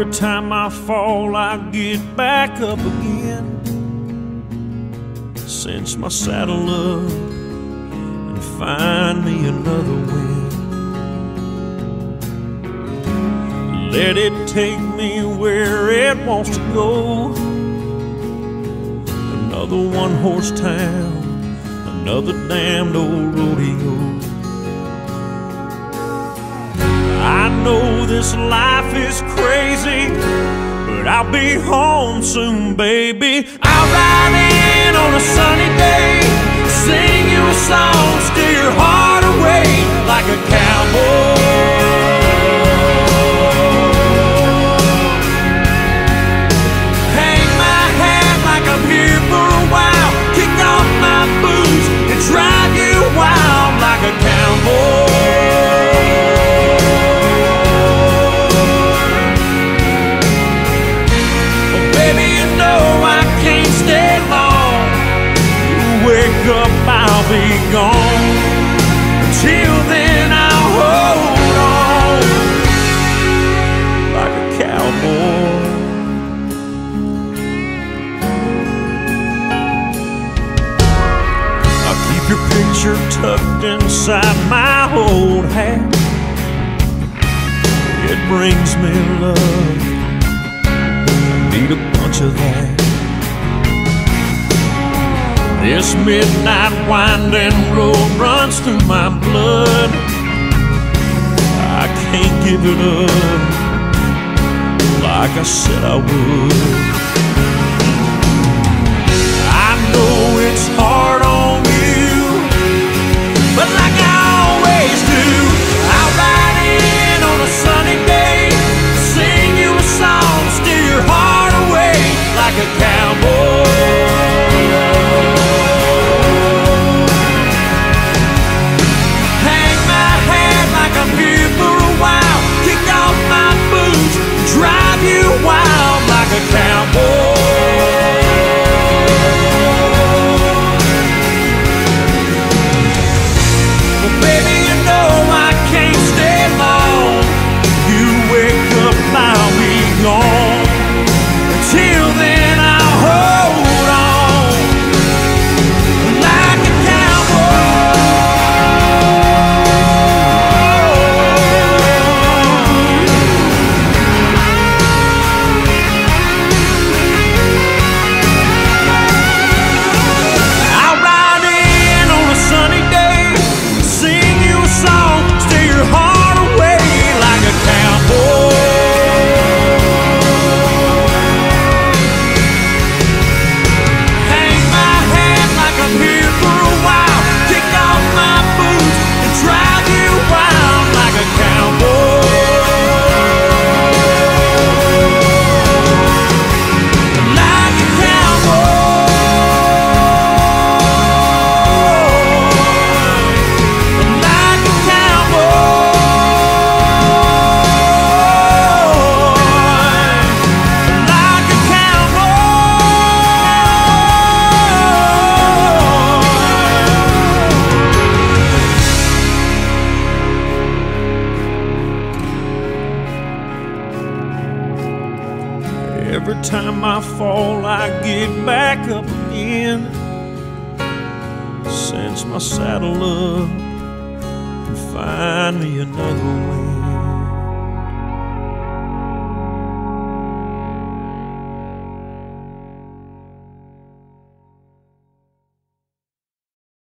Every time I fall, I get back up again. Cinch my saddle up and find me another wind. Let it take me where it wants to go. Another one horse town, another damned old rodeo. I know this life is crazy, but I'll be home soon, baby. I'll ride gone. Until then, I'll hold on like a cowboy. I'll keep your picture tucked inside my old hat. It brings me love. I need a bunch of that. This midnight winding road runs through my blood. I can't give it up like I said I would. Every time I fall, I get back up again. Cinch my saddle up and find me another way.